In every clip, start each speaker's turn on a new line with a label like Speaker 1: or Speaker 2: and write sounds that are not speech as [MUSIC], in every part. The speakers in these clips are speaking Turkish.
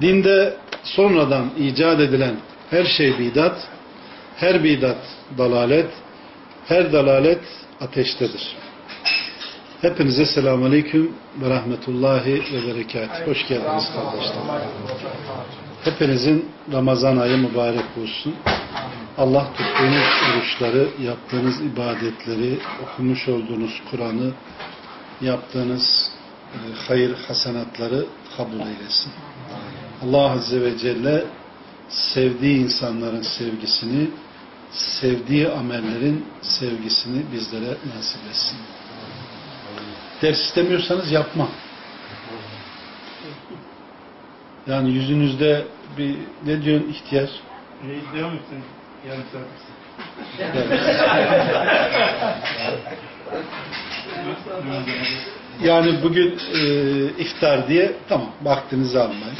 Speaker 1: Dinde sonradan icat edilen her şey bidat, her bidat dalalet, her dalalet ateştedir. Hepinize selamun aleyküm ve rahmetullahi ve berekat. Hoş geldiniz kardeşler. Hepinizin Ramazan ayı mübarek olsun. Allah tuttuğunuz oruçları, yaptığınız ibadetleri, okumuş olduğunuz Kur'an'ı, yaptığınız e, hayır hasenatları kabul eylesin. Allah Azze ve Celle sevdiği insanların sevgisini, sevdiği amellerin sevgisini bizlere nasip etsin. Ders istemiyorsanız yapma. Yani yüzünüzde bir ne diyorsun ihtiyar?
Speaker 2: Reis devam etsin. Yarım saat.
Speaker 1: Yani bugün e, iftar diye tamam vaktinizi almayın.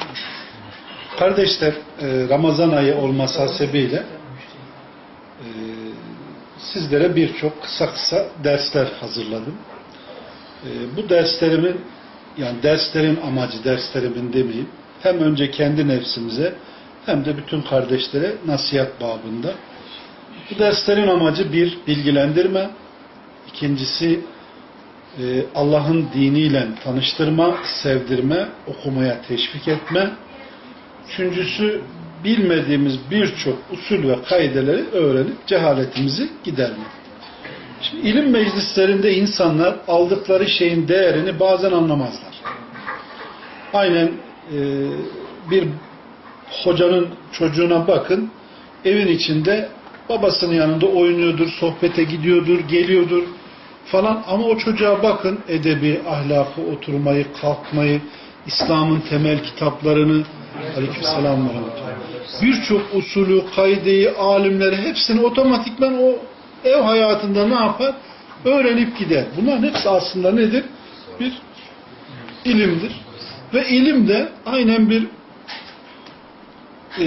Speaker 1: Kardeşler e, Ramazan ayı olması hasebiyle e, sizlere birçok kısa kısa dersler hazırladım. E, bu derslerimin yani derslerin amacı derslerimin demeyeyim hem önce kendi nefsimize hem de bütün kardeşlere nasihat babında. Bu derslerin amacı bir bilgilendirme, ikincisi Allah'ın diniyle tanıştırma, sevdirme, okumaya teşvik etme. Üçüncüsü bilmediğimiz birçok usul ve kaideleri öğrenip cehaletimizi giderme. Şimdi ilim meclislerinde insanlar aldıkları şeyin değerini bazen anlamazlar. Aynen e, bir hocanın çocuğuna bakın, evin içinde babasının yanında oynuyordur, sohbete gidiyordur, geliyordur falan ama o çocuğa bakın edebi, ahlakı, oturmayı, kalkmayı, İslam'ın temel kitaplarını aleykümselam birçok usulü, kaideyi, alimleri hepsini otomatikman o ev hayatında ne yapar? Öğrenip gider. Bunların hepsi aslında nedir? Bir ilimdir. Ve ilim de aynen bir e,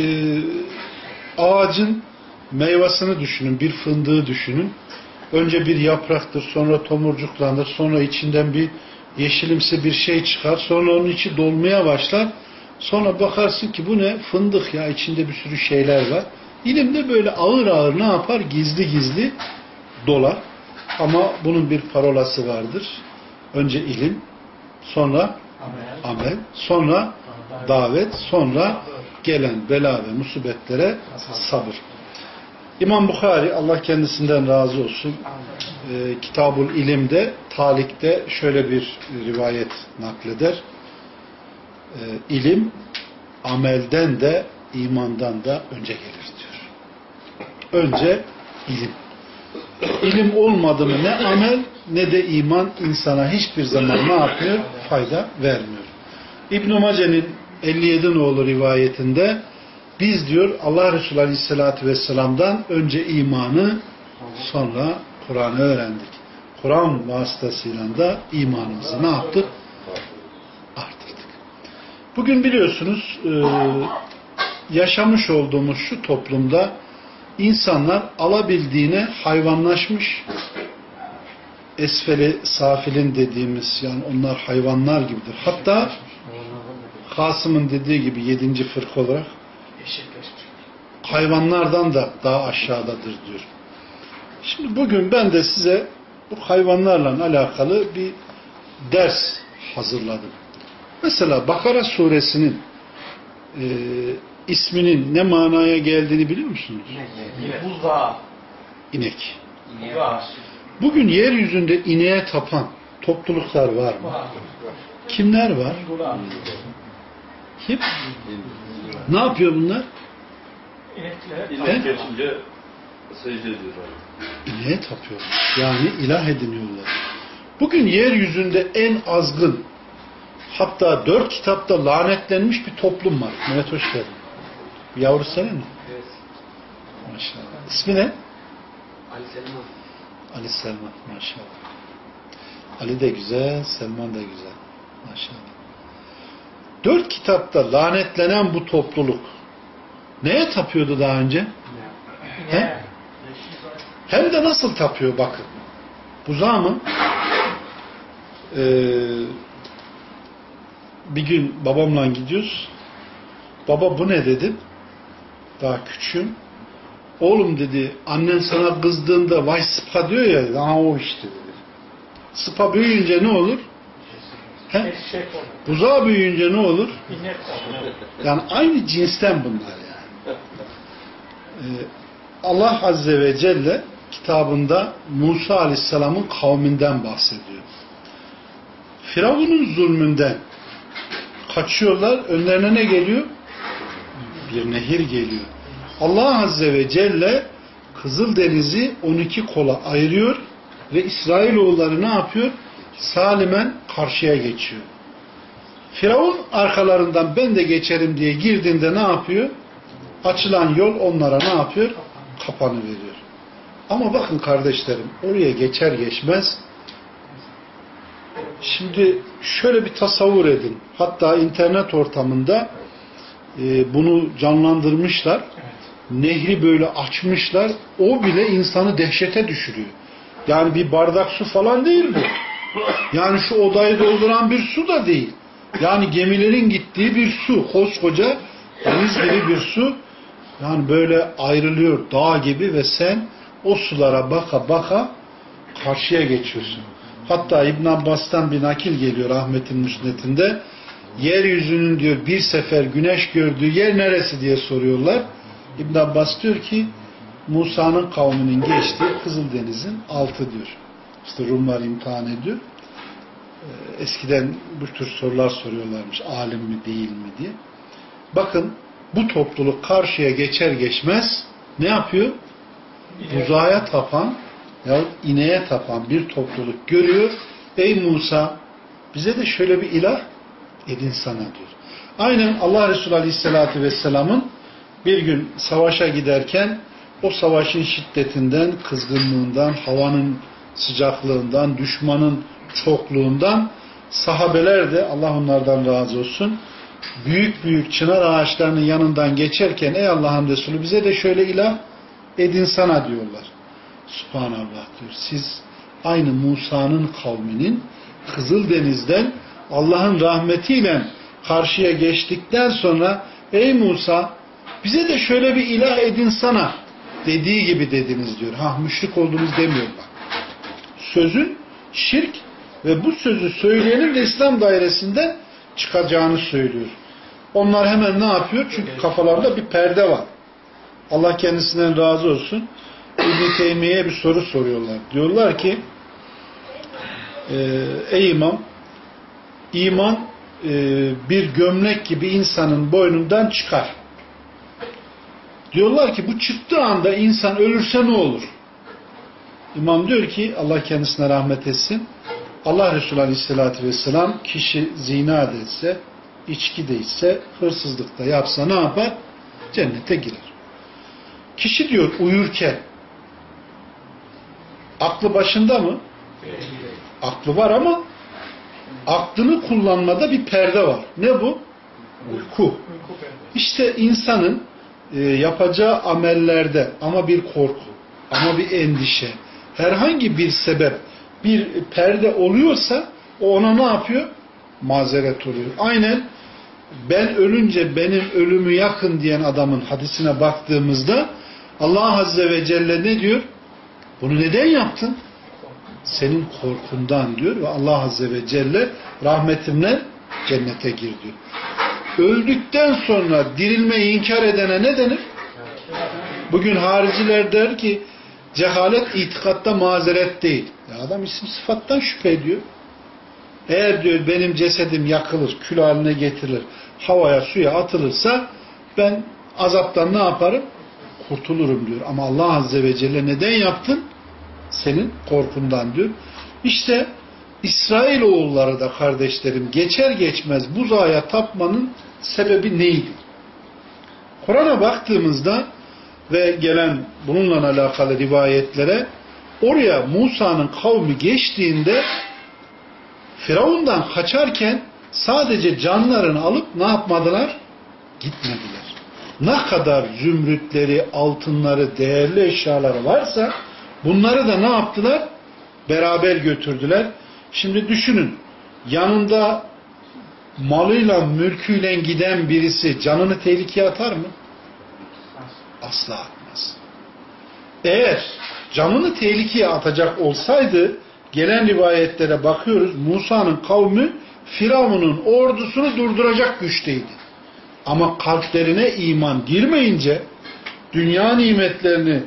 Speaker 1: ağacın meyvasını düşünün, bir fındığı düşünün. Önce bir yapraktır, sonra tomurcuklanır, sonra içinden bir yeşilimsi bir şey çıkar, sonra onun içi dolmaya başlar. Sonra bakarsın ki bu ne? Fındık ya, içinde bir sürü şeyler var. İlim de böyle ağır ağır ne yapar? Gizli gizli dolar. Ama bunun bir parolası vardır. Önce ilim, sonra amel, sonra davet, sonra gelen bela ve musibetlere sabır. İmam Bukhari Allah kendisinden razı olsun e, Kitabul İlim'de Talik'te şöyle bir rivayet nakleder. E, ilim amelden de imandan da önce gelir diyor. Önce ilim. İlim olmadı mı ne amel ne de iman insana hiçbir zaman ne yapıyor? Fayda vermiyor. İbn-i Mace'nin 57 nolu rivayetinde biz diyor Allah Resulü Aleyhisselatü Vesselam'dan önce imanı sonra Kur'an'ı öğrendik. Kur'an vasıtasıyla da imanımızı ne yaptık? Arttırdık. Bugün biliyorsunuz e, yaşamış olduğumuz şu toplumda insanlar alabildiğine hayvanlaşmış esfeli safilin dediğimiz yani onlar hayvanlar gibidir. Hatta Kasım'ın dediği gibi yedinci fırk olarak hayvanlardan da daha aşağıdadır diyor. Şimdi bugün ben de size bu hayvanlarla alakalı bir ders hazırladım. Mesela Bakara suresinin e, isminin ne manaya geldiğini biliyor musunuz?
Speaker 3: Buzağı.
Speaker 1: İnek.
Speaker 3: Buzağı.
Speaker 1: Bugün yeryüzünde ineğe tapan topluluklar var mı? Kimler var? Kim? Ne yapıyor bunlar? He?
Speaker 4: geçince secde ediyorlar.
Speaker 1: İneğe tapıyorlar. Yani ilah ediniyorlar. Bugün yeryüzünde en azgın hatta dört kitapta lanetlenmiş bir toplum var. Mehmet hoş geldin. Yavru senin mi?
Speaker 3: Evet.
Speaker 1: Maşallah. İsmi ne?
Speaker 3: Ali Selman.
Speaker 1: Ali Selman. Maşallah. Ali de güzel, Selman da güzel. Maşallah. Dört kitapta lanetlenen bu topluluk neye tapıyordu daha önce? He? Hem de nasıl tapıyor bakın. Buzağa mı? Ee, bir gün babamla gidiyoruz. Baba bu ne dedim. Daha küçüğüm. Oğlum dedi annen sana kızdığında vay sıpa diyor ya. Aha o işte dedi. Sıpa büyüyünce ne olur? He?
Speaker 3: Olur.
Speaker 1: Buzağı büyüyünce ne olur. [LAUGHS] Yani aynı cinsten bunlar yani. Ee, Allah Azze ve Celle kitabında Musa Aleyhisselam'ın kavminden bahsediyor. Firavun'un zulmünden kaçıyorlar. Önlerine ne geliyor? Bir nehir geliyor. Allah Azze ve Celle Kızıldeniz'i 12 kola ayırıyor ve İsrailoğulları ne yapıyor? Salimen karşıya geçiyor. Firavun arkalarından ben de geçerim diye girdiğinde ne yapıyor? Açılan yol onlara ne yapıyor? Kapanı veriyor. Ama bakın kardeşlerim oraya geçer geçmez şimdi şöyle bir tasavvur edin. Hatta internet ortamında e, bunu canlandırmışlar. Nehri böyle açmışlar. O bile insanı dehşete düşürüyor. Yani bir bardak su falan değil bu. Yani şu odayı dolduran bir su da değil. Yani gemilerin gittiği bir su. Koskoca deniz gibi bir su. Yani böyle ayrılıyor dağ gibi ve sen o sulara baka baka karşıya geçiyorsun. Hatta İbn Abbas'tan bir nakil geliyor Ahmet'in müsnetinde. Yeryüzünün diyor bir sefer güneş gördüğü yer neresi diye soruyorlar. İbn Abbas diyor ki Musa'nın kavminin geçtiği Kızıldeniz'in altı diyor. İşte Rumlar imtihan ediyor. Ee, Eskiden bu tür sorular soruyorlarmış. Alim mi değil mi diye. Bakın bu topluluk karşıya geçer geçmez ne yapıyor? Buzağa tapan ya ineğe tapan bir topluluk görüyor. Ey Musa bize de şöyle bir ilah edin sana diyor. Aynen Allah Resulü Aleyhisselatü Vesselam'ın bir gün savaşa giderken o savaşın şiddetinden, kızgınlığından, havanın sıcaklığından, düşmanın çokluğundan sahabeler de Allah onlardan razı olsun büyük büyük çınar ağaçlarının yanından geçerken ey Allah'ın Resulü bize de şöyle ilah edin sana diyorlar. Subhanallah diyor. Siz aynı Musa'nın kavminin Kızıldeniz'den Allah'ın rahmetiyle karşıya geçtikten sonra ey Musa bize de şöyle bir ilah edin sana dediği gibi dediniz diyor. Ha müşrik oldunuz demiyor bak. Sözün şirk ve bu sözü söyleyenin de İslam dairesinde çıkacağını söylüyor. Onlar hemen ne yapıyor? Çünkü kafalarında bir perde var. Allah kendisinden razı olsun. İbn-i Teymiye'ye bir soru soruyorlar. Diyorlar ki e, ey imam iman e, bir gömlek gibi insanın boynundan çıkar. Diyorlar ki bu çıktığı anda insan ölürse ne olur? İmam diyor ki Allah kendisine rahmet etsin. Allah Resulü Aleyhisselatü Vesselam kişi zina da etse, içki de ise, hırsızlık da yapsa ne yapar? Cennete girer. Kişi diyor uyurken aklı başında mı? Aklı var ama aklını kullanmada bir perde var. Ne bu? Uyku. İşte insanın e, yapacağı amellerde ama bir korku, ama bir endişe, herhangi bir sebep, bir perde oluyorsa o ona ne yapıyor? Mazeret oluyor. Aynen ben ölünce benim ölümü yakın diyen adamın hadisine baktığımızda Allah Azze ve Celle ne diyor? Bunu neden yaptın? Senin korkundan diyor ve Allah Azze ve Celle rahmetimle cennete gir diyor. Öldükten sonra dirilmeyi inkar edene ne denir? Bugün hariciler der ki cehalet itikatta mazeret değil. Ya adam isim sıfattan şüphe ediyor. Eğer diyor benim cesedim yakılır, kül haline getirilir, havaya suya atılırsa ben azaptan ne yaparım? Kurtulurum diyor. Ama Allah Azze ve Celle neden yaptın? Senin korkundan diyor. İşte İsrail oğulları da kardeşlerim geçer geçmez buzağa tapmanın sebebi neydi? Kur'an'a baktığımızda ve gelen bununla alakalı rivayetlere oraya Musa'nın kavmi geçtiğinde Firavundan kaçarken sadece canlarını alıp ne yapmadılar? Gitmediler. Ne kadar zümrütleri, altınları, değerli eşyaları varsa bunları da ne yaptılar? Beraber götürdüler. Şimdi düşünün yanında malıyla, mülküyle giden birisi canını tehlikeye atar mı? Asla atmaz. Eğer canını tehlikeye atacak olsaydı gelen rivayetlere bakıyoruz Musa'nın kavmi Firavun'un ordusunu durduracak güçteydi. Ama kalplerine iman girmeyince dünya nimetlerini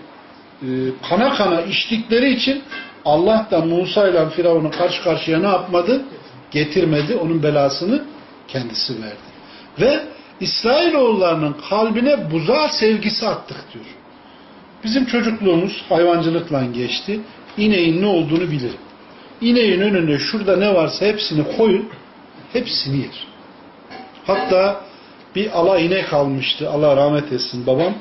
Speaker 1: e, kana kana içtikleri için Allah da Musa ile Firavun'u karşı karşıya ne yapmadı? Getirmedi. Onun belasını kendisi verdi. Ve İsrailoğullarının kalbine buzağı sevgisi attık diyor. Bizim çocukluğumuz hayvancılıkla geçti. İneğin ne olduğunu bilirim. İneğin önünde şurada ne varsa hepsini koyun, hepsini yer. Hatta bir ala inek almıştı. Allah rahmet etsin babam.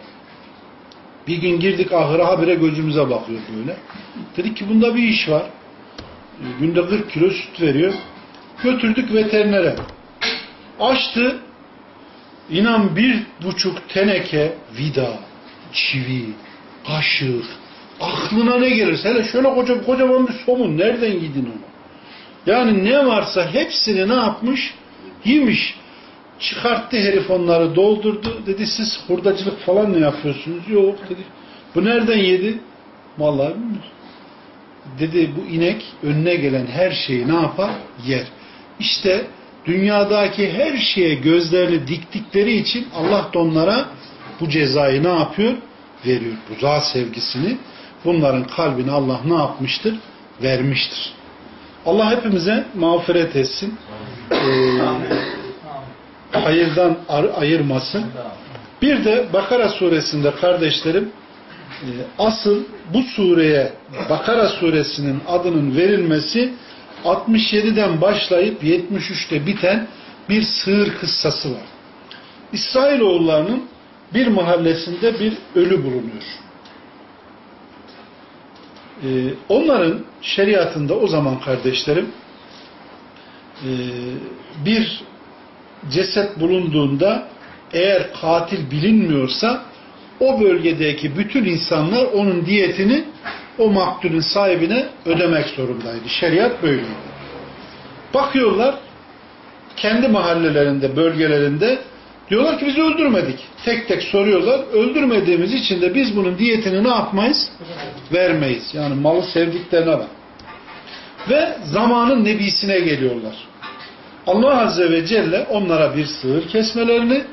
Speaker 1: Bir gün girdik ahıra habire gözümüze bakıyor böyle. Dedik ki bunda bir iş var. Günde 40 kilo süt veriyor. Götürdük veterinere. Açtı. İnan bir buçuk teneke vida, çivi, kaşık, aklına ne gelirse hele şöyle koca, kocaman bir somun nereden gidin onu? Yani ne varsa hepsini ne yapmış? Yemiş. Çıkarttı herif onları doldurdu. Dedi siz hurdacılık falan ne yapıyorsunuz? Yok dedi. Bu nereden yedi? Vallahi bilmiyorum. Dedi bu inek önüne gelen her şeyi ne yapar? Yer. İşte dünyadaki her şeye gözlerini diktikleri için Allah da onlara bu cezayı ne yapıyor? Veriyor. Buzağı sevgisini bunların kalbine Allah ne yapmıştır? Vermiştir. Allah hepimize mağfiret etsin. Ee, hayırdan ayırmasın. Bir de Bakara suresinde kardeşlerim e, asıl bu sureye Bakara suresinin adının verilmesi 67'den başlayıp 73'te biten bir sığır kıssası var. İsrailoğullarının bir mahallesinde bir ölü bulunuyor. Ee, onların şeriatında o zaman kardeşlerim e, bir ceset bulunduğunda eğer katil bilinmiyorsa o bölgedeki bütün insanlar onun diyetini o maktulün sahibine ödemek zorundaydı. Şeriat böyleydi. Bakıyorlar kendi mahallelerinde, bölgelerinde diyorlar ki biz öldürmedik. Tek tek soruyorlar. Öldürmediğimiz için de biz bunun diyetini ne yapmayız? Vermeyiz. Yani malı sevdiklerine bak. Ve zamanın nebisine geliyorlar. Allah Azze ve Celle onlara bir sığır kesmelerini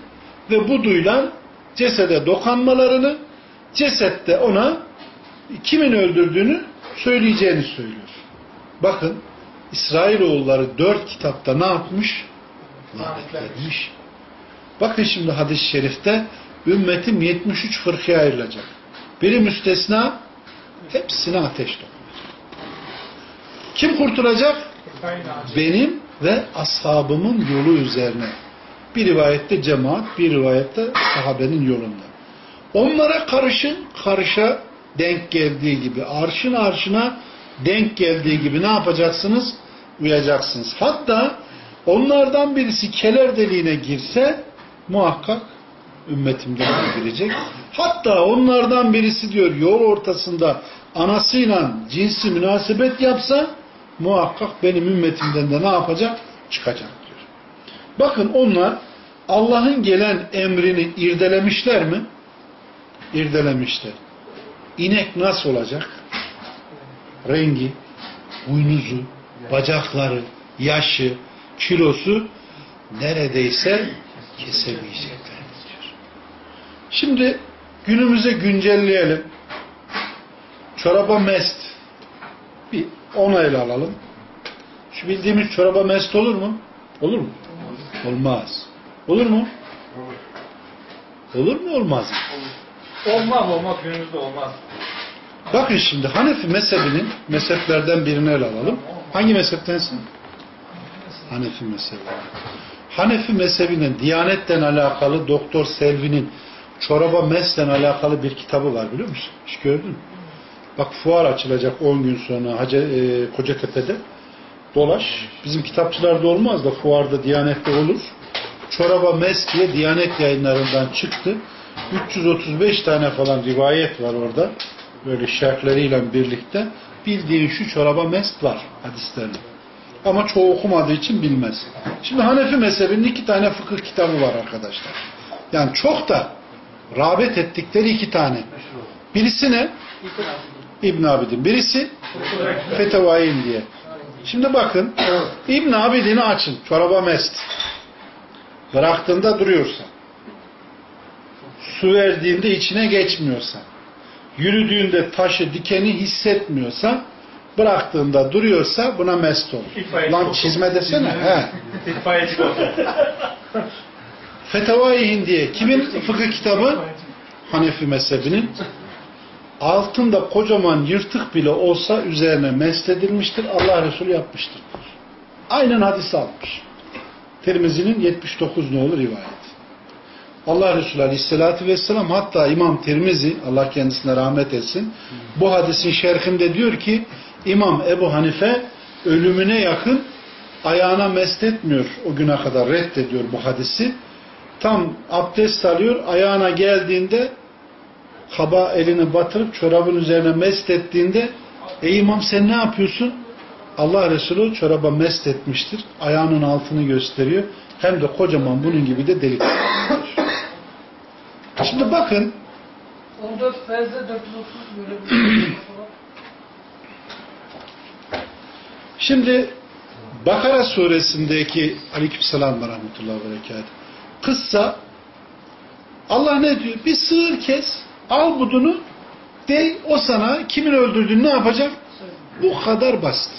Speaker 1: ve buduyla cesede dokanmalarını cesette ona kimin öldürdüğünü söyleyeceğini söylüyor. Bakın İsrailoğulları dört kitapta ne yapmış? Lanetlenmiş. Bakın şimdi hadis-i şerifte ümmetim 73 fırkaya ayrılacak. Biri müstesna hepsine ateş dokunacak. Kim kurtulacak? Benim ve ashabımın yolu üzerine. Bir rivayette cemaat, bir rivayette sahabenin yolunda. Onlara karışın, karışa denk geldiği gibi, arşın arşına denk geldiği gibi ne yapacaksınız? Uyacaksınız. Hatta onlardan birisi keler deliğine girse muhakkak ümmetimden girecek. Hatta onlardan birisi diyor yol ortasında anasıyla cinsi münasebet yapsa muhakkak benim ümmetimden de ne yapacak? Çıkacak diyor. Bakın onlar Allah'ın gelen emrini irdelemişler mi? İrdelemişler. İnek nasıl olacak? Rengi, boynuzu, bacakları, yaşı, kilosu neredeyse kesemeyecekler diyor. Şimdi günümüze güncelleyelim. Çoraba mest. Bir ona ele alalım. Şu bildiğimiz çoraba mest olur mu? Olur mu? Olmaz. Olur mu? Olur mu olmaz mı?
Speaker 2: Olmaz olmaz günümüzde olmaz.
Speaker 1: Bakın şimdi Hanefi mezhebinin mezheplerden birini ele alalım. Hangi mezheptensin? Hanefi mezhebi. Hanefi mezhebinin Diyanet'ten alakalı Doktor Selvi'nin çoraba mesle alakalı bir kitabı var biliyor musun? Hiç gördün mü? Bak fuar açılacak 10 gün sonra Hacı, e, Kocatepe'de. Dolaş. Bizim kitapçılarda olmaz da fuarda Diyanet'te olur. Çoraba mes diye Diyanet yayınlarından çıktı. 335 tane falan rivayet var orada. Böyle şerhleriyle birlikte. Bildiğin şu çoraba mest var hadislerinde. Ama çoğu okumadığı için bilmez. Şimdi Hanefi mezhebinin iki tane fıkıh kitabı var arkadaşlar. Yani çok da rağbet ettikleri iki tane. Birisi ne? İbn Abidin. Birisi Fetevain diye. Şimdi bakın İbn Abidin'i açın. Çoraba mest. Bıraktığında duruyorsa. Su verdiğinde içine geçmiyorsa. Yürüdüğünde taşı dikeni hissetmiyorsa bıraktığında duruyorsa buna mest olur.
Speaker 2: İtfaiyeci
Speaker 1: Lan çizme desene. He.
Speaker 2: İtfaiyeci.
Speaker 1: Fetavai Hindiye. Kimin fıkıh kitabı? Hanefi mezhebinin. Altında kocaman yırtık bile olsa üzerine mest edilmiştir. Allah Resulü yapmıştır. Aynen hadis almış. Tirmizi'nin 79 ne olur rivayet. Allah Resulü Aleyhisselatü Vesselam hatta İmam Tirmizi Allah kendisine rahmet etsin bu hadisin şerhinde diyor ki İmam Ebu Hanife ölümüne yakın ayağına mest etmiyor o güne kadar reddediyor bu hadisi. Tam abdest alıyor ayağına geldiğinde kaba elini batırıp çorabın üzerine mest ettiğinde ey imam sen ne yapıyorsun? Allah Resulü çoraba mest etmiştir. Ayağının altını gösteriyor. Hem de kocaman bunun gibi de delik. Şimdi bakın
Speaker 5: 14 fezde 430 böyle bir
Speaker 1: Şimdi Bakara suresindeki aleykümselam ve rahmetullahi ve berekatuhu kıssa Allah ne diyor? Bir sığır kes, al budunu, dey, o sana kimin öldürdüğünü ne yapacak? Bu kadar basit.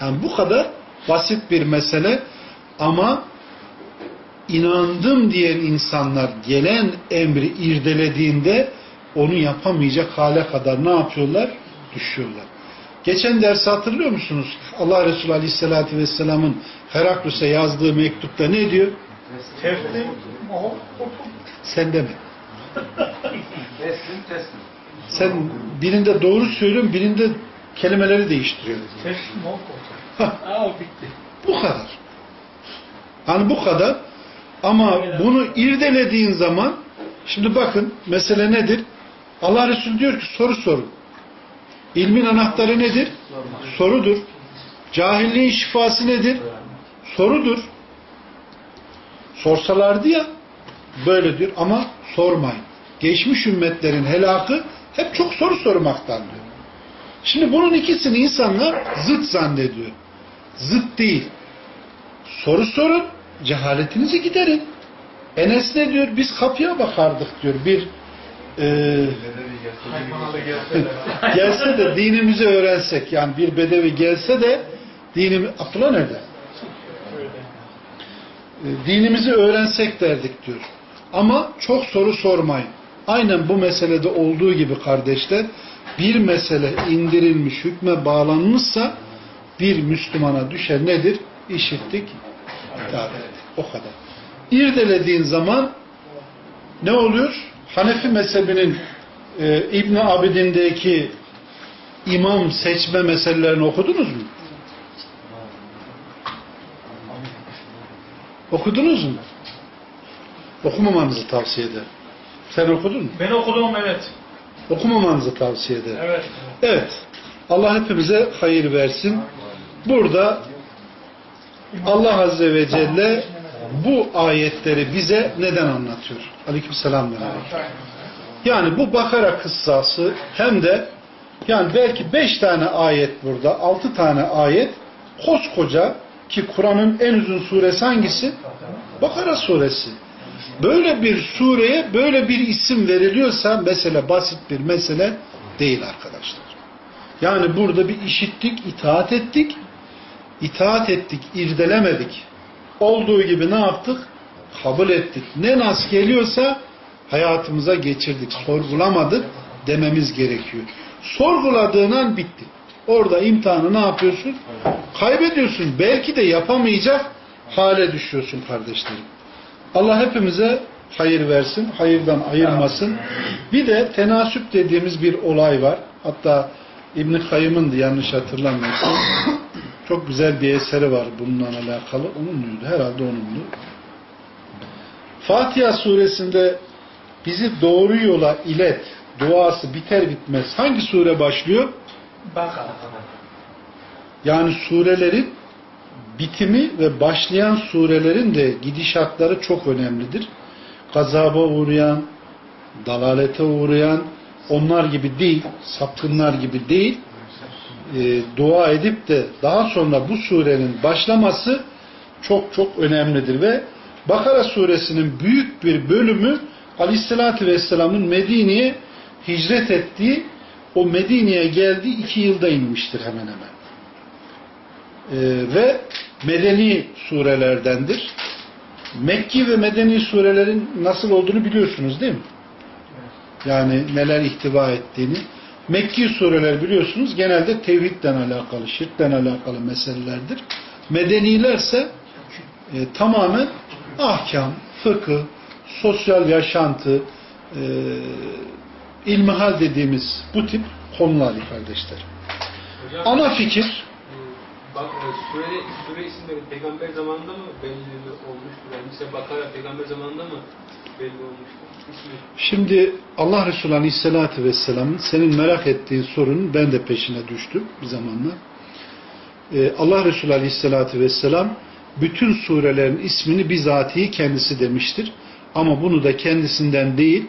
Speaker 1: Yani bu kadar basit bir mesele ama inandım diyen insanlar gelen emri irdelediğinde onu yapamayacak hale kadar ne yapıyorlar? Düşüyorlar. Geçen dersi hatırlıyor musunuz? Allah Resulü Aleyhisselatü Vesselam'ın Heraklus'a yazdığı mektupta ne diyor?
Speaker 2: Teslim.
Speaker 1: Sen deme.
Speaker 3: Teslim teslim.
Speaker 1: Sen birinde doğru söylüyorsun, birinde kelimeleri değiştiriyorsun.
Speaker 2: Teslim ol. Al bitti.
Speaker 1: bu kadar. Hani bu kadar. Ama bunu irdelediğin zaman şimdi bakın mesele nedir? Allah Resulü diyor ki soru sorun. İlmin anahtarı nedir? Sorudur. Cahilliğin şifası nedir? Sorudur. Sorsalardı ya böyle diyor ama sormayın. Geçmiş ümmetlerin helakı hep çok soru sormaktan diyor. Şimdi bunun ikisini insanlar zıt zannediyor. Zıt değil. Soru sorun, cehaletinizi giderin. Enes ne diyor? Biz kapıya bakardık diyor. Bir e, [LAUGHS] gelse de dinimizi öğrensek yani bir bedevi gelse de dinimi Abdullah nerede? E, dinimizi öğrensek derdik diyor. Ama çok soru sormayın. Aynen bu meselede olduğu gibi kardeşler bir mesele indirilmiş hükme bağlanmışsa bir Müslümana düşer nedir? İşittik, ettik. O kadar. İrdelediğin zaman ne oluyor? Hanefi mezhebinin e, İbn Abidin'deki imam seçme meselelerini okudunuz mu? Okudunuz mu? Okumamanızı tavsiye ederim. Sen okudun mu?
Speaker 2: Ben okudum evet.
Speaker 1: Okumamanızı tavsiye ederim.
Speaker 2: Evet.
Speaker 1: Evet. Allah hepimize hayır versin. Burada Allah Azze ve Celle bu ayetleri bize neden anlatıyor? Aleykümselam aleyküm. Yani bu Bakara kıssası hem de yani belki beş tane ayet burada, altı tane ayet koskoca ki Kur'an'ın en uzun suresi hangisi? Bakara suresi. Böyle bir sureye böyle bir isim veriliyorsa mesele basit bir mesele değil arkadaşlar. Yani burada bir işittik, itaat ettik. İtaat ettik, irdelemedik. Olduğu gibi ne yaptık? Kabul ettik. Ne nas geliyorsa hayatımıza geçirdik. Sorgulamadık dememiz gerekiyor. Sorguladığın an bitti. Orada imtihanı ne yapıyorsun? Kaybediyorsun. Belki de yapamayacak hale düşüyorsun kardeşlerim. Allah hepimize hayır versin, hayırdan ayırmasın. Bir de tenasüp dediğimiz bir olay var. Hatta İbn-i Kayyım'ın yanlış hatırlamıyorsam çok güzel bir eseri var bununla alakalı. Onun muydu? Herhalde onundu. Fatiha suresinde bizi doğru yola ilet duası biter bitmez hangi sure başlıyor?
Speaker 2: Bakara.
Speaker 1: Yani surelerin bitimi ve başlayan surelerin de gidişatları çok önemlidir. Gazaba uğrayan, dalalete uğrayan, onlar gibi değil, sapkınlar gibi değil, e, dua edip de daha sonra bu surenin başlaması çok çok önemlidir ve Bakara suresinin büyük bir bölümü Aleyhisselatü Vesselam'ın Medine'ye hicret ettiği o Medine'ye geldiği iki yılda inmiştir hemen hemen. Ee, ve medeni surelerdendir. Mekki ve medeni surelerin nasıl olduğunu biliyorsunuz değil mi? Yani neler ihtiva ettiğini. Mekki sureler biliyorsunuz genelde tevhidden alakalı, şirkten alakalı meselelerdir. Medenilerse e, tamamen ahkam, fıkıh, sosyal yaşantı, e, ilmihal dediğimiz bu tip konular kardeşler.
Speaker 3: Hocam,
Speaker 1: Ana fikir
Speaker 3: bak e, sure, sure isimleri peygamber zamanında mı belli olmuştur? Yani mesela Bakara peygamber zamanında mı.
Speaker 1: Şimdi Allah Resulü Aleyhisselatü Vesselam'ın senin merak ettiğin sorunun ben de peşine düştüm bir zamanlar. Ee, Allah Resulü Aleyhisselatü Vesselam bütün surelerin ismini bizatihi kendisi demiştir. Ama bunu da kendisinden değil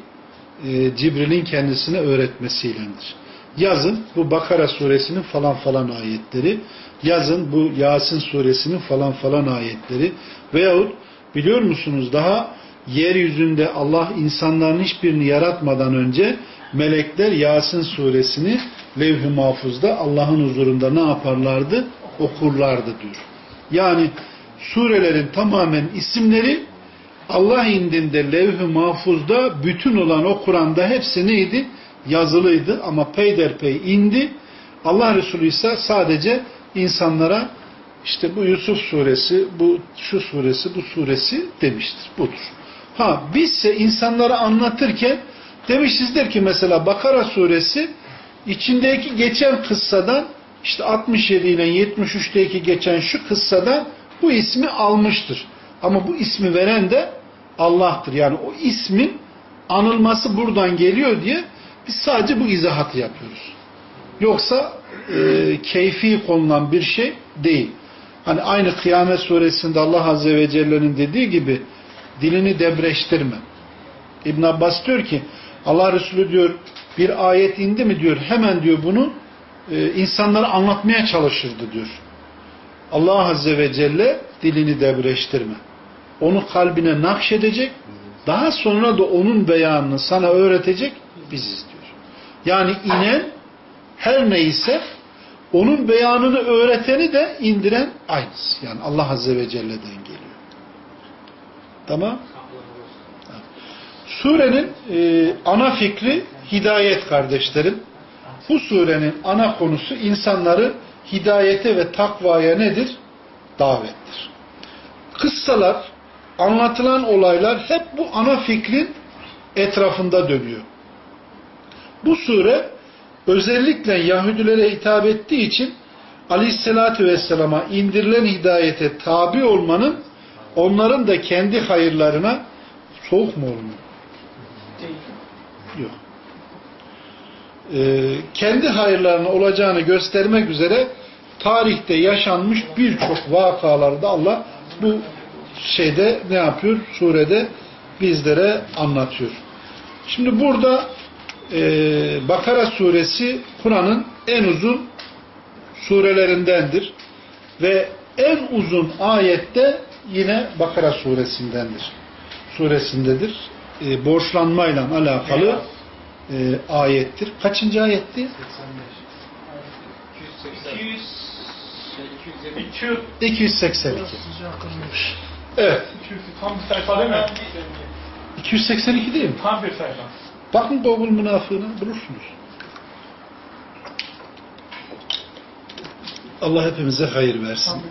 Speaker 1: e, Cibril'in kendisine öğretmesiylendir. Yazın bu Bakara suresinin falan falan ayetleri, yazın bu Yasin suresinin falan falan ayetleri veyahut biliyor musunuz daha yeryüzünde Allah insanların hiçbirini yaratmadan önce melekler Yasin suresini levh-i mahfuzda Allah'ın huzurunda ne yaparlardı? Okurlardı diyor. Yani surelerin tamamen isimleri Allah indinde levh-i mahfuzda bütün olan o Kur'an'da hepsi neydi? Yazılıydı ama peyderpey indi. Allah Resulü ise sadece insanlara işte bu Yusuf suresi, bu şu suresi, bu suresi demiştir. Budur. Ha bizse insanlara anlatırken demişizdir ki mesela Bakara suresi içindeki geçen kıssadan işte 67 ile 73'teki geçen şu kıssadan bu ismi almıştır. Ama bu ismi veren de Allah'tır. Yani o ismin anılması buradan geliyor diye biz sadece bu izahatı yapıyoruz. Yoksa e, keyfi konulan bir şey değil. Hani aynı Kıyamet suresinde Allah Azze ve Celle'nin dediği gibi dilini debreştirme. İbn Abbas diyor ki Allah Resulü diyor bir ayet indi mi diyor hemen diyor bunu e, insanlara anlatmaya çalışırdı diyor. Allah Azze ve Celle dilini debreştirme. Onu kalbine nakşedecek daha sonra da onun beyanını sana öğretecek biziz diyor. Yani inen her neyse onun beyanını öğreteni de indiren aynısı. Yani Allah Azze ve Celle'den. Tamam. Surenin e, ana fikri hidayet kardeşlerim. Bu surenin ana konusu insanları hidayete ve takvaya nedir? Davettir. Kıssalar, anlatılan olaylar hep bu ana fikrin etrafında dönüyor. Bu sure özellikle Yahudilere hitap ettiği için Aleyhisselatü Vesselam'a indirilen hidayete tabi olmanın onların da kendi hayırlarına soğuk mu olmuyor? Yok. Ee, kendi hayırlarına olacağını göstermek üzere tarihte yaşanmış birçok vakalarda Allah bu şeyde ne yapıyor? Surede bizlere anlatıyor. Şimdi burada e, Bakara suresi Kur'an'ın en uzun surelerindendir. Ve en uzun ayette yine Bakara suresindendir. Suresindedir. E, borçlanmayla alakalı e, ayettir. Kaçıncı ayetti?
Speaker 2: 200 200
Speaker 1: 282. Evet.
Speaker 2: 200 tam bir sayfa değil mi?
Speaker 1: 282 değil mi?
Speaker 2: Tam bir sayfa.
Speaker 1: Bakın Google münafığına bulursunuz. Allah hepimize hayır versin.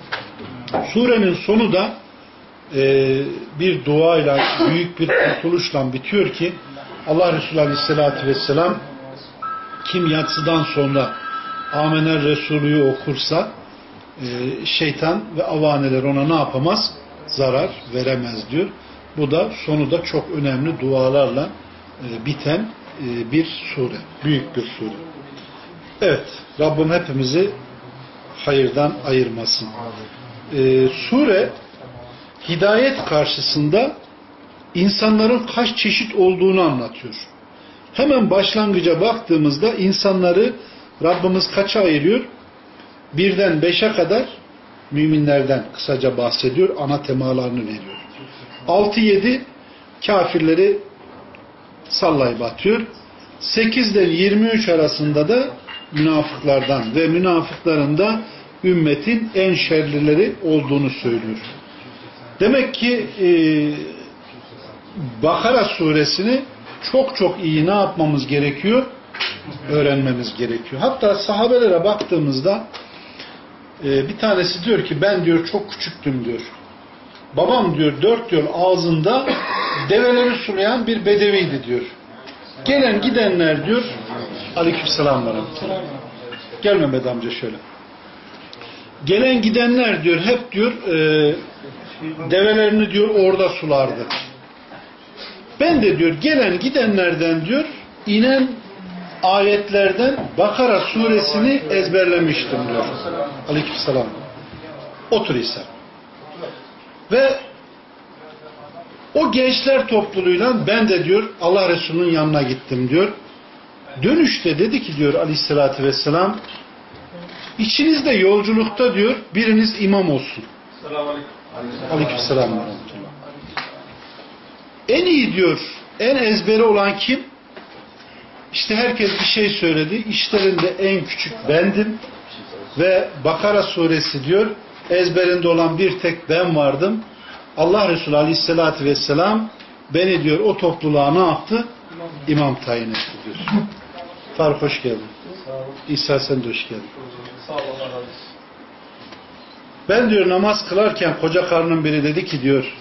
Speaker 1: Surenin sonu da bir duayla, büyük bir kurtuluşla bitiyor ki Allah Resulü Aleyhisselatü Vesselam kim yatsıdan sonra Amener Resulü'yü okursa e, şeytan ve avaneler ona ne yapamaz? Zarar veremez diyor. Bu da sonu da çok önemli dualarla e, biten e, bir sure. Büyük bir sure. Evet. Rabbim hepimizi hayırdan ayırmasın. E, sure hidayet karşısında insanların kaç çeşit olduğunu anlatıyor. Hemen başlangıca baktığımızda insanları Rabbimiz kaça ayırıyor? Birden beşe kadar müminlerden kısaca bahsediyor. Ana temalarını veriyor. 6-7 kafirleri sallayıp atıyor. 8'den 23 arasında da münafıklardan ve münafıkların da ümmetin en şerlileri olduğunu söylüyor. Demek ki e, Bakara suresini çok çok iyi ne yapmamız gerekiyor? Öğrenmemiz gerekiyor. Hatta sahabelere baktığımızda e, bir tanesi diyor ki ben diyor çok küçüktüm diyor. Babam diyor dört yol ağzında develeri sulayan bir bedeviydi diyor. Gelen gidenler diyor aleykümselam rahmetullah. Gel Mehmet amca şöyle. Gelen gidenler diyor hep diyor e, develerini diyor orada sulardı. Ben de diyor gelen gidenlerden diyor inen ayetlerden Bakara suresini ezberlemiştim diyor. Aleykümselam. Otur İsa. Ve o gençler topluluğuyla ben de diyor Allah Resulü'nün yanına gittim diyor. Dönüşte dedi ki diyor aleyhissalatü vesselam içinizde yolculukta diyor biriniz imam olsun. Aleykümselam ve. En iyi diyor en ezberi olan kim? İşte herkes bir şey söyledi. İşlerinde en küçük bendim. Ve Bakara suresi diyor ezberinde olan bir tek ben vardım. Allah Resulü Aleyhisselatü Vesselam beni diyor o topluluğa ne yaptı? İmam tayin etti diyor. Faruk hoş geldin. İsa sen de hoş geldin. Ben diyor namaz kılarken koca karnın biri dedi ki diyor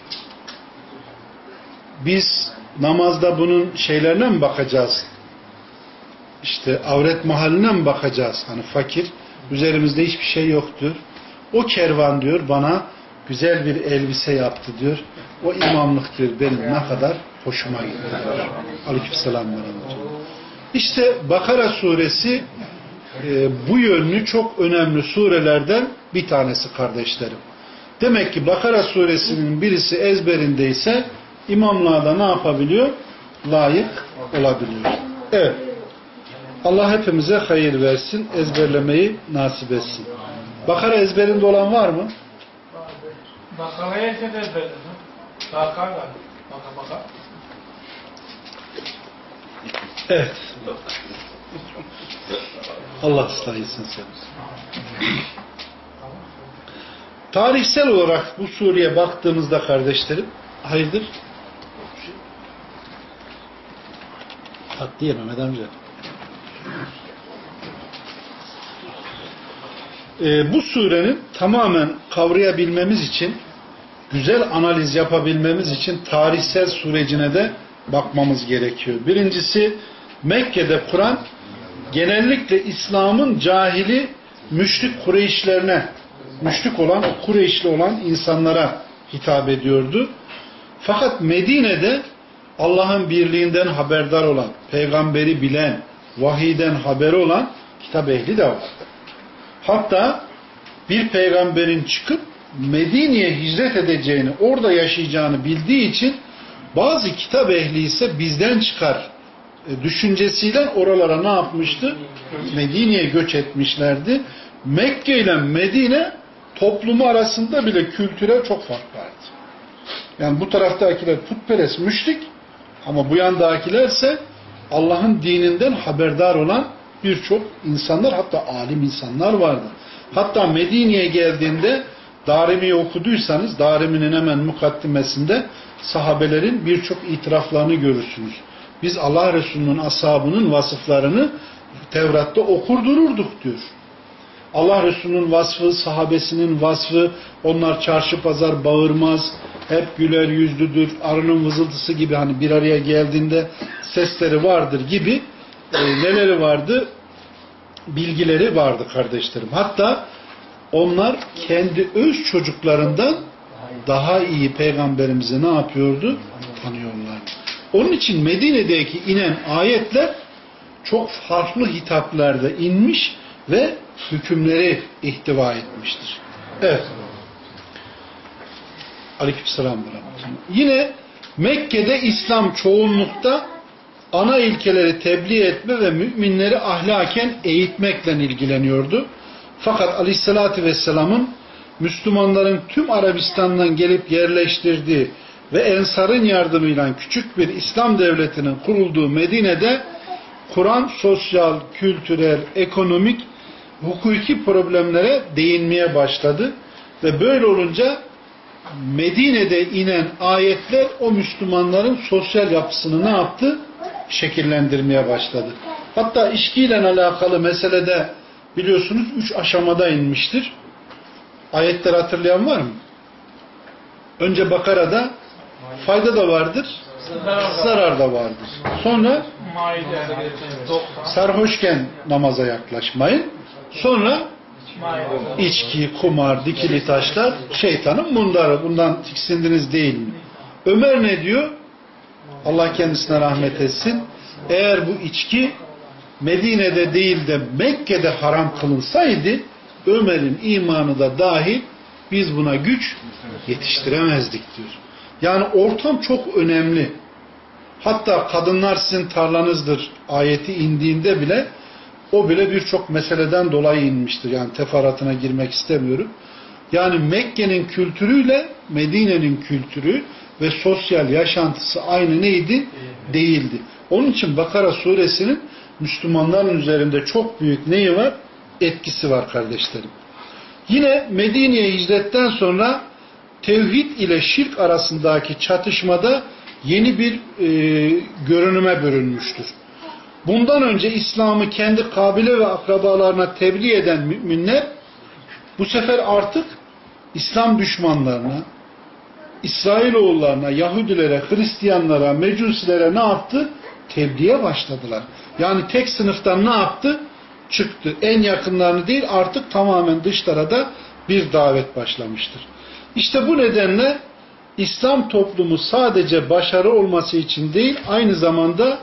Speaker 1: biz namazda bunun şeylerine mi bakacağız? İşte avret mahaline mi bakacağız? Hani fakir üzerimizde hiçbir şey yoktur. O kervan diyor bana güzel bir elbise yaptı diyor. O imamlık diyor benim ne kadar hoşuma gitti diyor. Aleykümselam. İşte Bakara suresi e, bu yönlü çok önemli surelerden bir tanesi kardeşlerim. Demek ki Bakara suresinin birisi ezberindeyse imamlığa da ne yapabiliyor? Layık olabiliyor. Evet. Allah hepimize hayır versin, ezberlemeyi nasip etsin. Bakara ezberinde olan var mı?
Speaker 2: Bakara'ya de ezberledim. Bakar var. Baka baka.
Speaker 1: Evet. Allah ıslah etsin seni. Tarihsel olarak bu Suriye baktığımızda kardeşlerim, hayırdır? Tatlı ye Mehmet amca. Ee, bu surenin tamamen kavrayabilmemiz için, güzel analiz yapabilmemiz için tarihsel sürecine de bakmamız gerekiyor. Birincisi Mekke'de Kur'an genellikle İslam'ın cahili müşrik Kureyşlerine, müşrik olan, Kureyşli olan insanlara hitap ediyordu. Fakat Medine'de Allah'ın birliğinden haberdar olan, peygamberi bilen, vahiyden haberi olan kitap ehli de vardı. Hatta bir peygamberin çıkıp Medine'ye hicret edeceğini, orada yaşayacağını bildiği için bazı kitap ehli ise bizden çıkar düşüncesiyle oralara ne yapmıştı? Medine'ye göç etmişlerdi. Mekke ile Medine toplumu arasında bile kültürel çok fark vardı. Yani bu taraftakiler putperest, müşrik ama bu yandakilerse Allah'ın dininden haberdar olan birçok insanlar hatta alim insanlar vardı. Hatta Medine'ye geldiğinde Darimi'yi okuduysanız Darimi'nin hemen mukaddimesinde sahabelerin birçok itiraflarını görürsünüz. Biz Allah Resulü'nün ashabının vasıflarını Tevrat'ta okur dururduk diyor. Allah Resulü'nün vasfı, sahabesinin vasfı, onlar çarşı pazar bağırmaz, hep güler yüzlüdür, arının vızıltısı gibi hani bir araya geldiğinde sesleri vardır gibi e, neleri vardı? Bilgileri vardı kardeşlerim. Hatta onlar kendi öz çocuklarından daha iyi peygamberimizi ne yapıyordu? Tanıyorlar. Onun için Medine'deki inen ayetler çok farklı hitaplarda inmiş ve hükümleri ihtiva etmiştir. Evet. Aleykümselam. Yine Mekke'de İslam çoğunlukta ana ilkeleri tebliğ etme ve müminleri ahlaken eğitmekle ilgileniyordu. Fakat Aleyhisselatü Vesselam'ın Müslümanların tüm Arabistan'dan gelip yerleştirdiği ve Ensar'ın yardımıyla küçük bir İslam devletinin kurulduğu Medine'de Kur'an sosyal, kültürel, ekonomik, hukuki problemlere değinmeye başladı. Ve böyle olunca Medine'de inen ayetler o Müslümanların sosyal yapısını ne yaptı? Şekillendirmeye başladı. Hatta içkiyle alakalı meselede biliyorsunuz üç aşamada inmiştir. Ayetler hatırlayan var mı? Önce Bakara'da fayda da vardır, zarar da vardır. Sonra
Speaker 2: Maide 90.
Speaker 1: sarhoşken namaza yaklaşmayın. Sonra içki, kumar, dikili taşlar şeytanın mundarı. Bundan tiksindiniz değil mi? Ömer ne diyor? Allah kendisine rahmet etsin. Eğer bu içki Medine'de değil de Mekke'de haram kılınsaydı Ömer'in imanı da dahil biz buna güç yetiştiremezdik diyor. Yani ortam çok önemli. Hatta kadınlar sizin tarlanızdır ayeti indiğinde bile o bile birçok meseleden dolayı inmiştir. Yani teferruatına girmek istemiyorum. Yani Mekke'nin kültürüyle Medine'nin kültürü ve sosyal yaşantısı aynı neydi? Değildi. Onun için Bakara suresinin Müslümanların üzerinde çok büyük neyi var? Etkisi var kardeşlerim. Yine Medine'ye hicretten sonra tevhid ile şirk arasındaki çatışmada yeni bir e, görünüme bürünmüştür. Bundan önce İslam'ı kendi kabile ve akrabalarına tebliğ eden müminler bu sefer artık İslam düşmanlarına, İsrailoğullarına, Yahudilere, Hristiyanlara, Mecusilere ne yaptı? Tebliğe başladılar. Yani tek sınıftan ne yaptı? Çıktı. En yakınlarını değil artık tamamen dışlara da bir davet başlamıştır. İşte bu nedenle İslam toplumu sadece başarı olması için değil aynı zamanda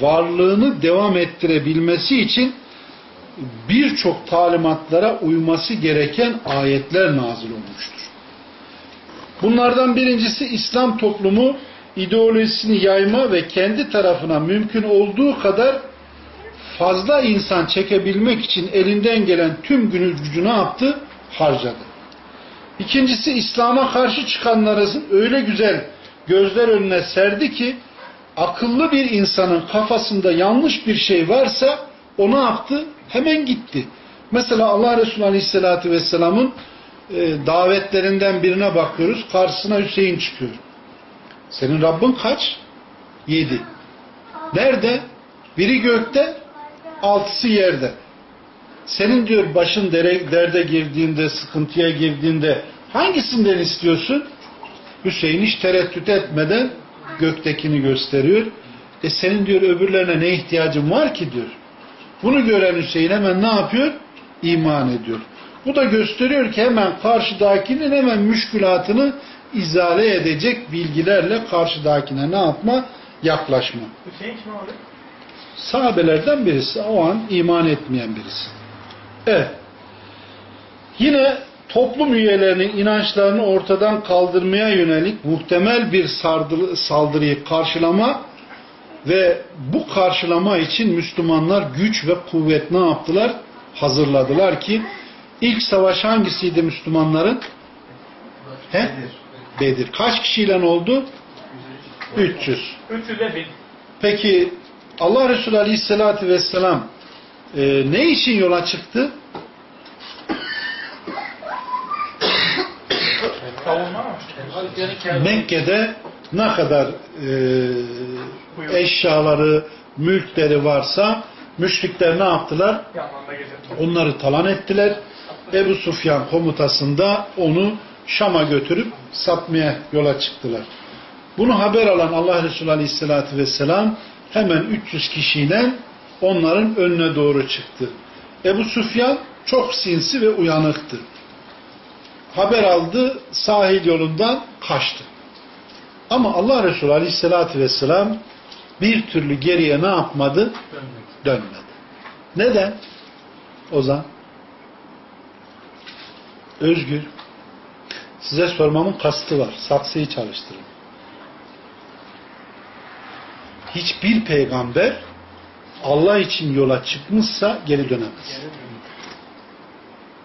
Speaker 1: varlığını devam ettirebilmesi için birçok talimatlara uyması gereken ayetler nazil olmuştur. Bunlardan birincisi İslam toplumu ideolojisini yayma ve kendi tarafına mümkün olduğu kadar fazla insan çekebilmek için elinden gelen tüm günü gücü ne yaptı? Harcadı. İkincisi İslam'a karşı çıkanların öyle güzel gözler önüne serdi ki akıllı bir insanın kafasında yanlış bir şey varsa o ne yaptı? Hemen gitti. Mesela Allah Resulü Aleyhisselatü Vesselam'ın e, davetlerinden birine bakıyoruz. Karşısına Hüseyin çıkıyor. Senin Rabbin kaç? Yedi. Nerede? Biri gökte, altısı yerde. Senin diyor başın dere, derde girdiğinde, sıkıntıya girdiğinde hangisinden istiyorsun? Hüseyin hiç tereddüt etmeden göktekini gösteriyor. E senin diyor öbürlerine ne ihtiyacın var ki diyor. Bunu gören Hüseyin hemen ne yapıyor? İman ediyor. Bu da gösteriyor ki hemen karşıdakinin hemen müşkülatını izale edecek bilgilerle karşıdakine ne yapma? Yaklaşma.
Speaker 2: Hüseyin kim abi?
Speaker 1: Sahabelerden birisi. O an iman etmeyen birisi. Evet. Yine toplum üyelerinin inançlarını ortadan kaldırmaya yönelik muhtemel bir saldırıyı karşılama ve bu karşılama için Müslümanlar güç ve kuvvet ne yaptılar? Hazırladılar ki ilk savaş hangisiydi Müslümanların? He? Bedir. Kaç kişiyle oldu? 300.
Speaker 2: 300'e bin.
Speaker 1: Peki Allah Resulü Aleyhisselatü Vesselam e, ne için yola çıktı? Mekke'de ne kadar e, eşyaları, mülkleri varsa Müşrikler ne yaptılar? Onları talan ettiler. Ebu Sufyan komutasında onu Şam'a götürüp satmaya yola çıktılar. Bunu haber alan Allah Resulü Aleyhisselatü Vesselam hemen 300 kişiyle onların önüne doğru çıktı. Ebu Sufyan çok sinsi ve uyanıktı. Haber aldı, sahil yolundan kaçtı. Ama Allah Resulü Aleyhisselatü Vesselam bir türlü geriye ne yapmadı? Dönmedi. Neden? Ozan. Özgür. Size sormamın kastı var. Saksıyı çalıştırın. Hiçbir peygamber Allah için yola çıkmışsa geri dönemez.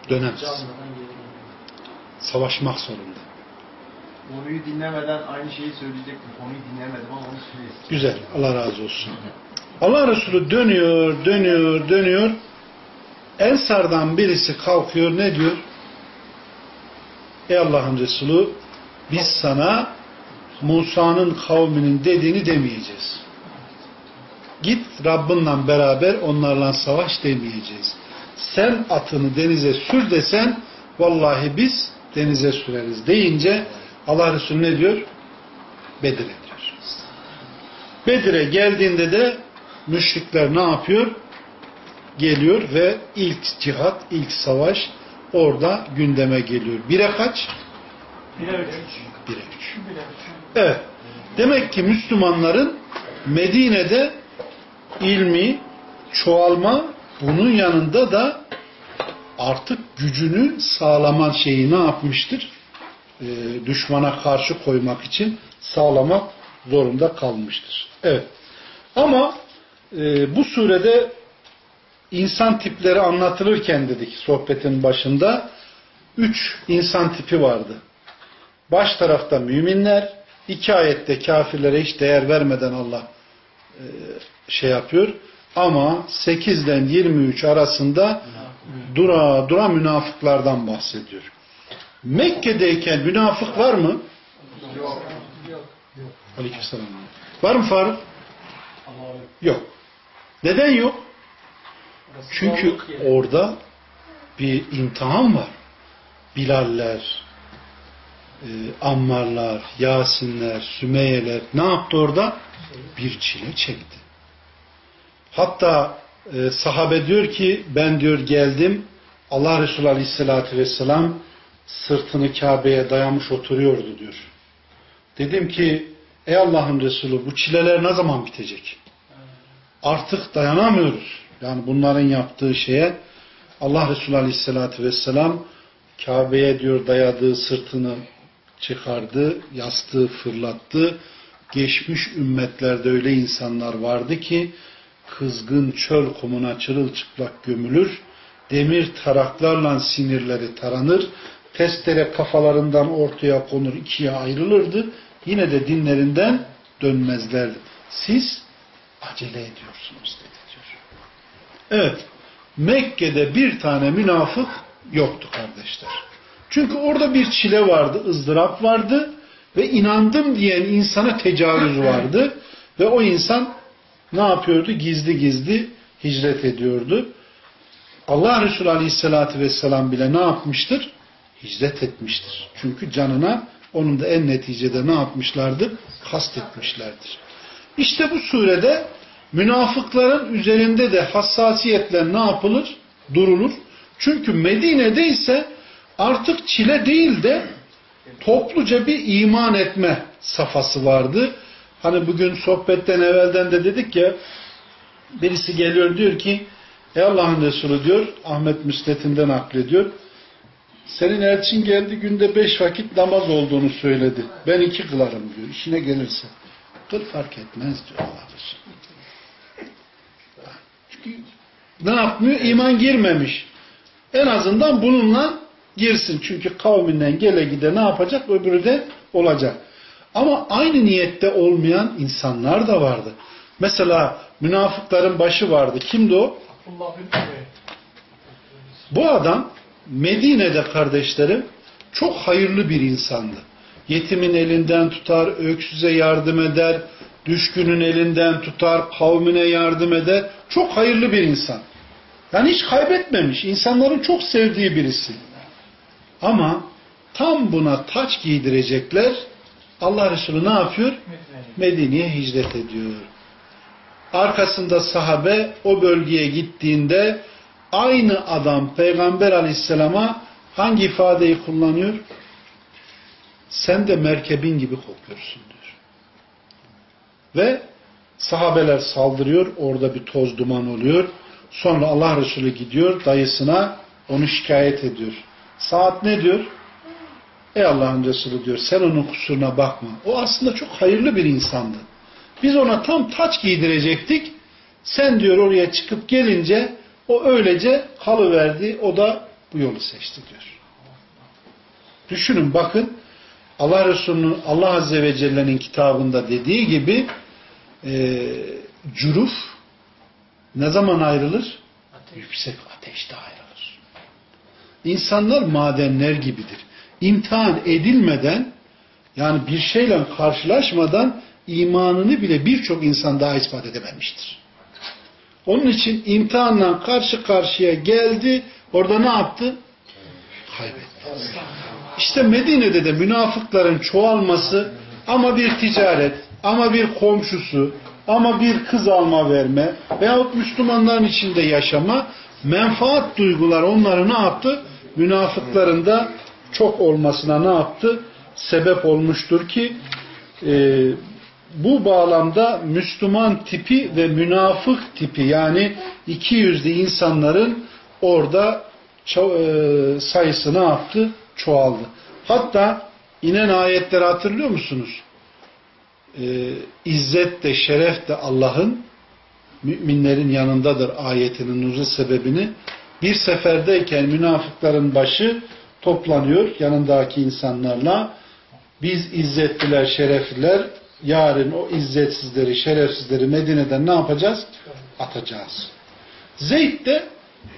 Speaker 1: Dönemez. Savaşmak zorunda.
Speaker 6: Konuyu dinlemeden aynı şeyi söyleyecektim. Konuyu dinlemedim ama onu söyleyeyim.
Speaker 1: Güzel. Allah razı olsun. Allah Resulü dönüyor, dönüyor, dönüyor. Ensardan birisi kalkıyor ne diyor? Ey Allah'ın Resulü biz sana Musa'nın kavminin dediğini demeyeceğiz. Git Rabbinle beraber onlarla savaş demeyeceğiz. Sen atını denize sür desen vallahi biz denize süreriz deyince Allah Resulü ne diyor? Bedir'e diyor. Bedir'e geldiğinde de müşrikler ne yapıyor? Geliyor ve ilk cihat, ilk savaş orada gündeme geliyor. Bire kaç?
Speaker 2: Bire üç.
Speaker 1: Bire üç. Evet. Demek ki Müslümanların Medine'de ilmi, çoğalma, bunun yanında da artık gücünü sağlaman şeyi ne yapmıştır? Ee, düşmana karşı koymak için sağlamak zorunda kalmıştır. Evet. Ama e, bu surede insan tipleri anlatılırken dedik sohbetin başında üç insan tipi vardı. Baş tarafta müminler, iki ayette kafirlere hiç değer vermeden Allah e, şey yapıyor. Ama 8'den 23 arasında dura dura münafıklardan bahsediyor. Mekke'deyken münafık var mı?
Speaker 6: Yok.
Speaker 1: Aleykümselam. Var mı Faruk? Yok. Neden yok? Çünkü orada bir imtihan var. Bilaller, e, Ammarlar, Yasinler, Sümeyyeler ne yaptı orada? Bir çile çekti. Hatta e, sahabe diyor ki ben diyor geldim Allah Resulü Aleyhisselatü Vesselam sırtını Kabe'ye dayamış oturuyordu diyor. Dedim ki ey Allah'ın Resulü bu çileler ne zaman bitecek? Artık dayanamıyoruz. Yani bunların yaptığı şeye Allah Resulü Aleyhisselatü Vesselam Kabe'ye diyor dayadığı sırtını çıkardı, yastığı fırlattı. Geçmiş ümmetlerde öyle insanlar vardı ki kızgın çöl kumuna çırılçıplak gömülür, demir taraklarla sinirleri taranır, testere kafalarından ortaya konur, ikiye ayrılırdı. Yine de dinlerinden dönmezlerdi. Siz acele ediyorsunuz dedi diyor. Evet, Mekke'de bir tane münafık yoktu kardeşler. Çünkü orada bir çile vardı, ızdırap vardı ve inandım diyen insana tecavüz vardı ve o insan ne yapıyordu? Gizli gizli hicret ediyordu. Allah Resulü Aleyhisselatü Vesselam bile ne yapmıştır? Hicret etmiştir. Çünkü canına onun da en neticede ne yapmışlardır? Kastetmişlerdir. İşte bu surede münafıkların üzerinde de hassasiyetle ne yapılır? Durulur. Çünkü Medine'de ise artık çile değil de topluca bir iman etme safhası vardı. Hani bugün sohbetten evvelden de dedik ya birisi geliyor diyor ki Ey Allah'ın Resulü diyor Ahmet Müslet'inden naklediyor. Senin elçin geldi günde beş vakit namaz olduğunu söyledi. Ben iki kılarım diyor. İşine gelirse. Kıl fark etmez diyor Allah Resulü. Çünkü ne yapmıyor? İman girmemiş. En azından bununla girsin. Çünkü kavminden gele gide ne yapacak? Öbürü de olacak. Ama aynı niyette olmayan insanlar da vardı. Mesela münafıkların başı vardı. Kimdi o? Bu adam Medine'de kardeşlerim çok hayırlı bir insandı. Yetimin elinden tutar, öksüze yardım eder, düşkünün elinden tutar, kavmine yardım eder. Çok hayırlı bir insan. Yani hiç kaybetmemiş. insanların çok sevdiği birisi. Ama tam buna taç giydirecekler. Allah Resulü ne yapıyor? Medine'ye hicret ediyor. Arkasında sahabe o bölgeye gittiğinde aynı adam Peygamber aleyhisselama hangi ifadeyi kullanıyor? Sen de merkebin gibi kokuyorsun diyor. Ve sahabeler saldırıyor. Orada bir toz duman oluyor. Sonra Allah Resulü gidiyor dayısına onu şikayet ediyor. Saat ne diyor? Ey Allah'ın Resulü diyor sen onun kusuruna bakma. O aslında çok hayırlı bir insandı. Biz ona tam taç giydirecektik. Sen diyor oraya çıkıp gelince o öylece kalıverdi. O da bu yolu seçti diyor. Düşünün bakın Allah Resulü'nün Allah Azze ve Celle'nin kitabında dediği gibi e, cüruf ne zaman ayrılır? Yüksek ateşte ayrılır. İnsanlar madenler gibidir. İmtihan edilmeden yani bir şeyle karşılaşmadan imanını bile birçok insan daha ispat edememiştir. Onun için imtihanla karşı karşıya geldi. Orada ne yaptı? Kaybetti. İşte Medine'de de münafıkların çoğalması ama bir ticaret, ama bir komşusu, ama bir kız alma verme veyahut Müslümanların içinde yaşama menfaat duygular onları ne yaptı? Münafıkların da çok olmasına ne yaptı? Sebep olmuştur ki e, bu bağlamda Müslüman tipi ve münafık tipi yani iki yüzlü insanların orada e, sayısı ne yaptı? Çoğaldı. Hatta inen ayetleri hatırlıyor musunuz? Ee, İzzet de şeref de Allah'ın müminlerin yanındadır ayetinin nuzul sebebini bir seferdeyken münafıkların başı toplanıyor yanındaki insanlarla biz izzetliler, şerefliler yarın o izzetsizleri, şerefsizleri Medine'den ne yapacağız? Atacağız. Zeyd de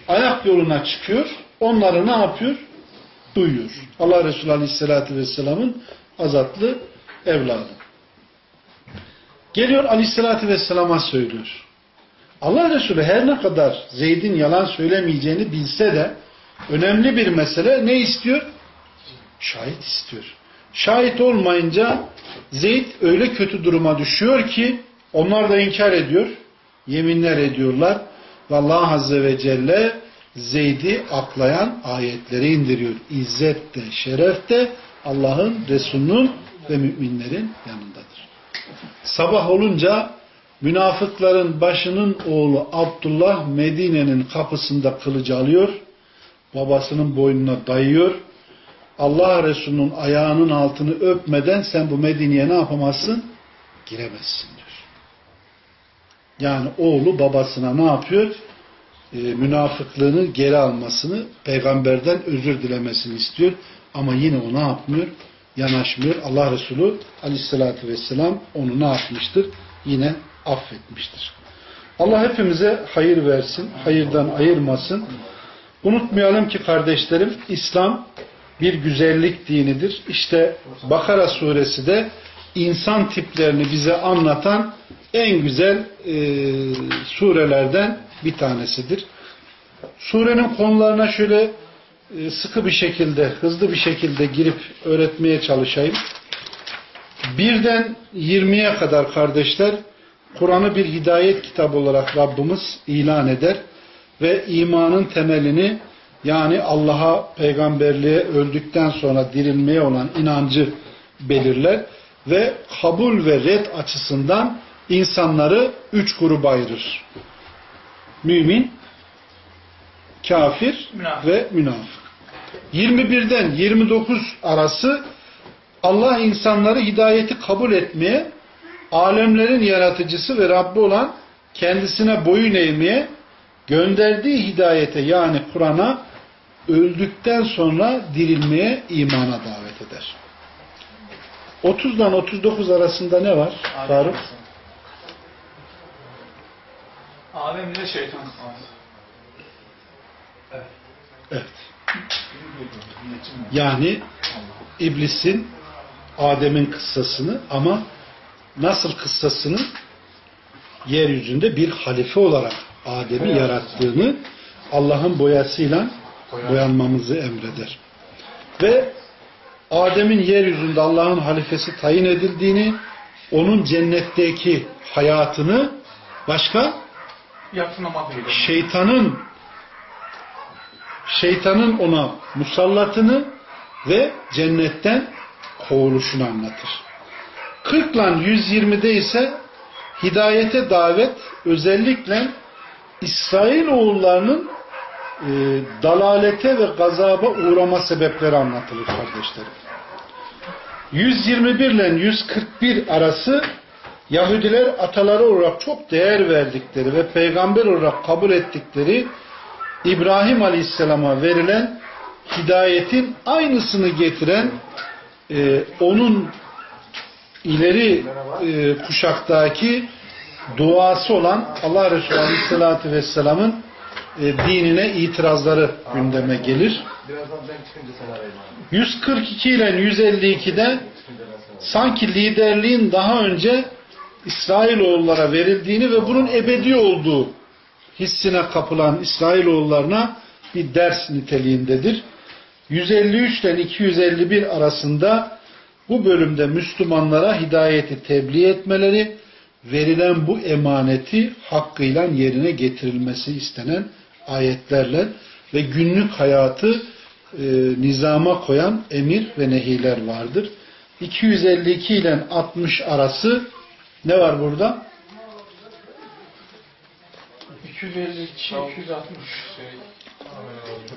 Speaker 1: ayak yoluna çıkıyor. Onları ne yapıyor? Duyuyor. Allah Resulü Aleyhisselatü Vesselam'ın azatlı evladı. Geliyor Aleyhisselatü Vesselam'a söylüyor. Allah Resulü her ne kadar Zeyd'in yalan söylemeyeceğini bilse de önemli bir mesele ne istiyor? Şahit istiyor. Şahit olmayınca Zeyd öyle kötü duruma düşüyor ki onlar da inkar ediyor. Yeminler ediyorlar. Ve Allah Azze ve Celle Zeyd'i aklayan ayetleri indiriyor. İzzet de, şeref de Allah'ın, Resul'ün ve müminlerin yanındadır. Sabah olunca münafıkların başının oğlu Abdullah Medine'nin kapısında kılıcı alıyor. Babasının boynuna dayıyor. Allah Resulü'nün ayağının altını öpmeden sen bu Medine'ye ne yapamazsın? Giremezsin diyor. Yani oğlu babasına ne yapıyor? e, münafıklığını geri almasını, peygamberden özür dilemesini istiyor. Ama yine o ne yapmıyor? Yanaşmıyor. Allah Resulü aleyhissalatü vesselam onu ne yapmıştır? Yine affetmiştir. Allah hepimize hayır versin, hayırdan ayırmasın. Unutmayalım ki kardeşlerim, İslam bir güzellik dinidir. İşte Bakara suresi de insan tiplerini bize anlatan en güzel e, surelerden bir tanesidir. Surenin konularına şöyle e, sıkı bir şekilde, hızlı bir şekilde girip öğretmeye çalışayım. Birden 20'ye kadar kardeşler Kur'an'ı bir hidayet kitabı olarak Rabbimiz ilan eder ve imanın temelini yani Allah'a, peygamberliğe öldükten sonra dirilmeye olan inancı belirler ve kabul ve red açısından insanları üç gruba ayırır. Mümin, kafir
Speaker 2: Münafık.
Speaker 1: ve münafık. 21'den 29 arası Allah insanları hidayeti kabul etmeye, alemlerin yaratıcısı ve Rabbi olan kendisine boyun eğmeye, gönderdiği hidayete yani Kur'an'a öldükten sonra dirilmeye, imana davet eder. 30'dan 39 arasında ne var Faruk?
Speaker 2: Adem ile şeytan.
Speaker 1: Evet. Yani iblisin Adem'in kıssasını ama nasıl kıssasını yeryüzünde bir halife olarak Adem'i yarattığını Allah'ın boyasıyla boyanmamızı emreder. Ve Adem'in yeryüzünde Allah'ın halifesi tayin edildiğini, onun cennetteki hayatını başka şeytanın şeytanın ona musallatını ve cennetten kovuluşunu anlatır. 40 ile 120'de ise hidayete davet özellikle İsrail oğullarının e, dalalete ve gazaba uğrama sebepleri anlatılır kardeşlerim. 121 ile 141 arası Yahudiler ataları olarak çok değer verdikleri ve peygamber olarak kabul ettikleri İbrahim Aleyhisselam'a verilen hidayetin aynısını getiren e, onun ileri e, kuşaktaki duası olan Allah Resulü Aleyhisselatü Vesselam'ın e, dinine itirazları gündeme gelir. 142 ile 152'de sanki liderliğin daha önce İsrailoğullara verildiğini ve bunun ebedi olduğu hissine kapılan İsrailoğullarına bir ders niteliğindedir. 153 ile 251 arasında bu bölümde Müslümanlara hidayeti tebliğ etmeleri, verilen bu emaneti hakkıyla yerine getirilmesi istenen ayetlerle ve günlük hayatı e, nizama koyan emir ve nehiler vardır. 252 ile 60 arası ne var burada?
Speaker 2: 252, 260 şey.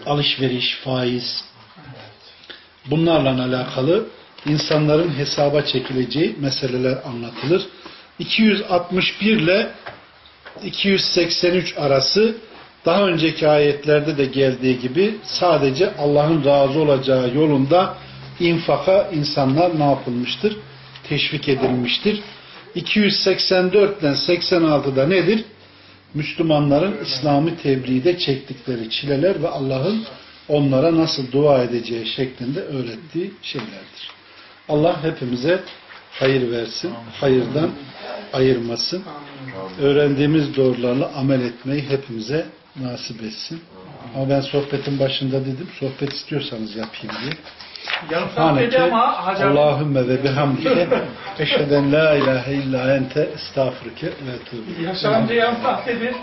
Speaker 1: Alışveriş, faiz. Bunlarla alakalı insanların hesaba çekileceği meseleler anlatılır. 261 ile 283 arası daha önceki ayetlerde de geldiği gibi sadece Allah'ın razı olacağı yolunda infaka insanlar ne yapılmıştır? Teşvik edilmiştir. 284 ile 86'da nedir? Müslümanların İslam'ı tebliğde çektikleri çileler ve Allah'ın onlara nasıl dua edeceği şeklinde öğrettiği şeylerdir. Allah hepimize hayır versin, hayırdan ayırmasın. Öğrendiğimiz doğrularla amel etmeyi hepimize nasip etsin. Ama ben sohbetin başında dedim, sohbet istiyorsanız yapayım diye. Subhaneke Allahümme ve bihamdike eşheden la ilahe illa ente estağfurke ve
Speaker 2: amca yarım saat dedi.